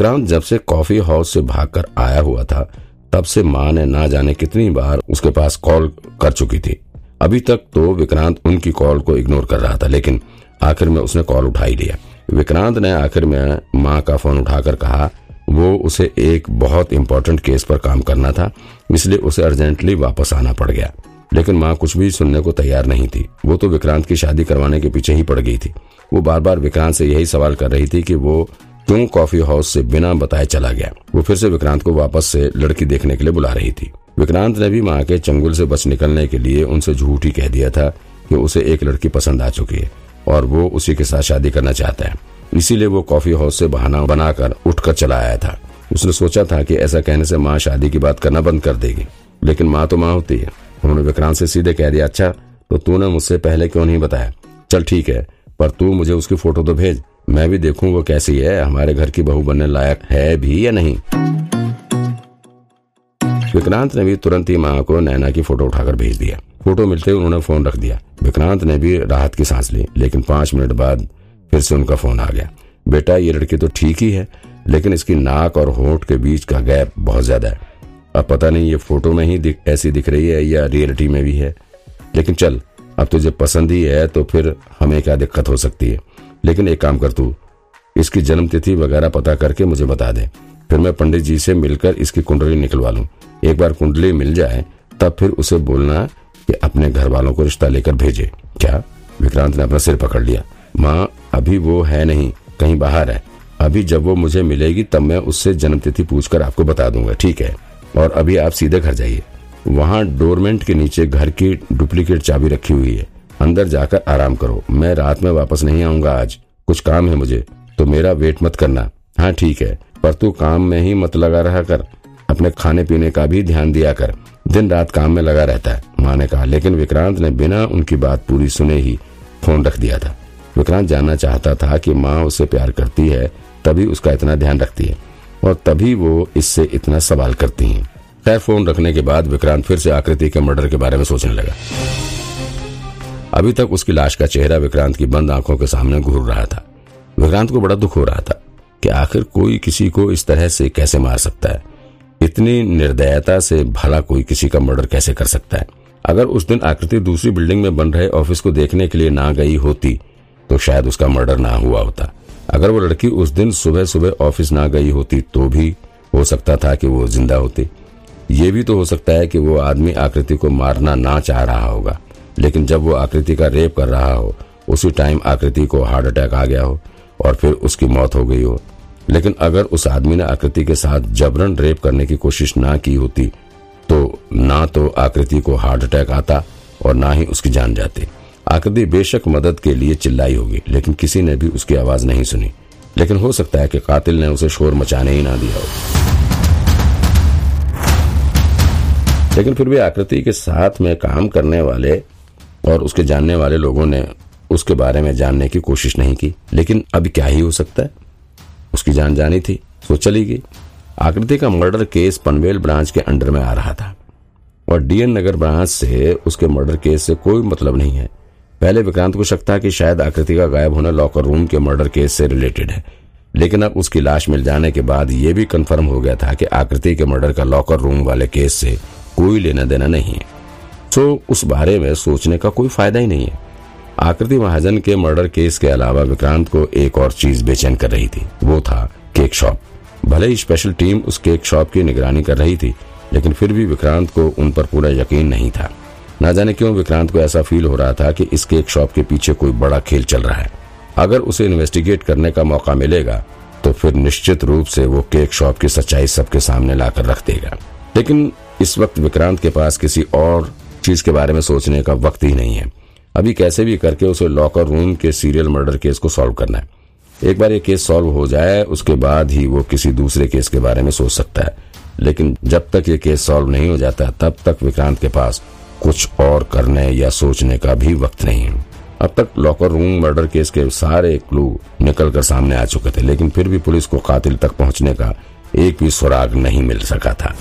विक्रांत जब से coffee house से भागकर आया हुआ था, तब से माँ ने ना जाने कितनी बार उसके पास कॉल कर चुकी थी। अभी तक तो विक्रांत उनकी कॉल को इग्नोर कर रहा था, लेकिन आखिर में उसने कॉल उठा ही लिया। विक्रांत ने आखिर में माँ का फ़ोन उठाकर कहा, वो उसे एक बहुत इम्पोर्टेंट केस पर काम करना था, इसलिए उसे अर्जेंटली वापस आना पड़ गया। लेकिन माँ कुछ भी सुनने को तैयार नहीं थी। वो तो विक्रांत की शादी करवाने के पीछे ही पड़ गई थी। वो बार बार विक्रांत से यही सवाल कर रही थी कि वो क्यों कॉफ़ी हाउस से बिना बताए चला गया। वो फिर से विक्रांत को वापस से लड़की देखने के लिए बुला रही थी। विक्रांत ने भी माँ के चंगुल से बच निकलने के लिए उनसे झूठ ही कह दिया था कि उसे एक लड़की पसंद आ चुकी है और वो उसी के साथ शादी करना चाहता है। इसीलिए वो कॉफ़ी हाउस से बहाना बनाकर उठकर चला आया था। उसने सोचा था कि ऐसा कहने से माँ शादी की बात करना बंद कर देगी, लेकिन माँ तो माँ होती है। उन्होंने विक्रांत से सीधे कह दिया अच्छा तो तूने मुझसे पहले क्यों नहीं बताया? चल ठीक है, पर तू मुझे उसकी फ़ोटो तो भेज मैं भी देखूँ वो कैसी है हमारे घर की बहू बनने लायक है भी या नहीं। विक्रांत ने भी तुरंत ही माँ को नैना की फ़ोटो उठाकर भेज दिया। फ़ोटो मिलते ही उन्होंने फ़ोन रख दिया। विक्रांत ने भी राहत की सांस ली लेकिन पाँच मिनट बाद फिर से उनका फ़ोन आ गया। बेटा ये लड़की तो ठीक ही है लेकिन इसकी नाक और होठ के बीच का गैप बहुत ज़्यादा है। अब पता नहीं ये फ़ोटो में ही दिख, ऐसी दिख रही है या रियलिटी में भी है। लेकिन चल अब तुझे पसंद ही है तो फिर हमें क्या दिक्कत हो सकती है? लेकिन एक काम कर तू। इसकी जन्म तिथि वगैरह पता करके मुझे बता दे। फिर मैं पंडित जी से मिलकर इसकी कुंडली निकलवा लूँ। एक बार कुंडली मिल जाए, तब फिर उसे बोलना कि अपने घर वालों को रिश्ता लेकर भेजे। क्या? विक्रांत ने अपना सिर पकड़ लिया। माँ, अभी वो है नहीं, कहीं बाहर है। अभी जब वो मुझे मिलेगी, तब मैं उससे जन्मतिथि पूछकर आपको बता दूँगा, ठीक है? और अभी आप सीधे घर जाइए। वहाँ डोरमेंट के नीचे घर की डुप्लीकेट चाबी रखी हुई है। अंदर जाकर आराम करो। मैं रात में वापस नहीं आऊँगा आज। कुछ काम है मुझे तो मेरा वेट मत करना। हाँ ठीक है, पर तू काम में ही मत लगा रहा कर। अपने खाने पीने का भी ध्यान दिया कर। दिन रात काम में लगा रहता है, माँ ने कहा। लेकिन विक्रांत ने बिना उनकी बात पूरी सुने ही फ़ोन रख दिया था। विक्रांत जानना चाहता था कि माँ उसे प्यार करती है, तभी उसका इतना ध्यान रखती है, और तभी वो इससे इतना सवाल करती हैं। खैर, फ़ोन रखने के बाद विक्रांत फिर से आकृति के मर्डर के बारे में सोचने लगा। अभी तक उसकी लाश का चेहरा विक्रांत की बंद आँखों के सामने घूर रहा था। विक्रांत को बड़ा दुख हो रहा था कि आखिर कोई किसी को इस तरह से कैसे मार सकता है? इतनी निर्दयता से भला कोई किसी का मर्डर कैसे कर सकता है? अगर उस दिन आकृति दूसरी बिल्डिंग में बन रहे ऑफ़िस को देखने के लिए ना गई होती तो शायद उसका मर्डर ना हुआ होता। अगर वो लड़की उस दिन सुबह सुबह ऑफ़िस ना गई होती तो भी हो सकता था कि वो ज़िंदा होती। ये भी तो हो सकता है कि वो आदमी आकृति को मारना ना चाह रहा होगा। लेकिन जब वो आकृति का रेप कर रहा हो, उसी टाइम आकृति को हार्ट अटैक आ गया हो और फिर उसकी मौत हो गई हो। लेकिन अगर उस आदमी ने आकृति के साथ जबरन रेप करने की कोशिश ना की होती तो ना तो आकृति को हार्ट अटैक आता और ना ही उसकी जान जाती। आकृति बेशक मदद के लिए चिल्लाई होगी, लेकिन किसी ने भी उसकी आवाज़ नहीं सुनी। लेकिन हो सकता है कि कातिल ने उसे शोर मचाने ही ना दिया हो। लेकिन फिर भी आकृति के साथ में काम करने वाले और उसके जानने वाले लोगों ने उसके बारे में जानने की कोशिश नहीं की। लेकिन अब क्या ही हो सकता है? उसकी जान जानी थी सो चली गई। आकृति का मर्डर केस पनवेल ब्रांच के अंडर में आ रहा था। और डीएन नगर ब्रांच से उसके मर्डर केस से कोई मतलब नहीं है। पहले विक्रांत को शक था कि शायद आकृति का गायब होना लॉकर रूम के मर्डर केस से रिलेटेड है। लेकिन अब उसकी लाश मिल जाने के बाद यह भी कंफर्म हो गया था कि आकृति के मर्डर का लॉकर रूम वाले केस से कोई लेना देना नहीं है। तो उस बारे में सोचने का कोई फ़ायदा ही नहीं है। आकृति महाजन के मर्डर केस के अलावा विक्रांत को एक और चीज़ बेचैन कर रही थी। वो था केक शॉप। भले ही स्पेशल टीम उस केक शॉप की निगरानी कर रही थी, लेकिन फिर भी विक्रांत को उन पर पूरा यकीन नहीं था। न जाने क्यों विक्रांत को ऐसा फील हो रहा था कि इस केक शॉप के पीछे कोई बड़ा खेल चल रहा है। अगर उसे इन्वेस्टिगेट करने का मौका मिलेगा तो फिर निश्चित रूप से वो केक शॉप की सच्चाई सबके सामने लाकर रख देगा। लेकिन इस वक्त विक्रांत के पास किसी और चीज़ के बारे में सोचने का वक्त ही नहीं है। अभी कैसे भी करके उसे लॉकर रूम के सीरियल मर्डर केस को सॉल्व करना है। एक बार ये केस सॉल्व हो जाए, उसके बाद ही वो किसी दूसरे केस के बारे में सोच सकता है। लेकिन जब तक ये केस सॉल्व नहीं हो जाता, तब तक विक्रांत के पास कुछ और करने या सोचने का भी वक्त नहीं है। अब तक लॉकर रूम मर्डर केस के सारे क्लू निकल कर सामने आ चुके थे, लेकिन फिर भी पुलिस को कातिल तक पहुँचने का एक भी सुराग नहीं मिल सका था।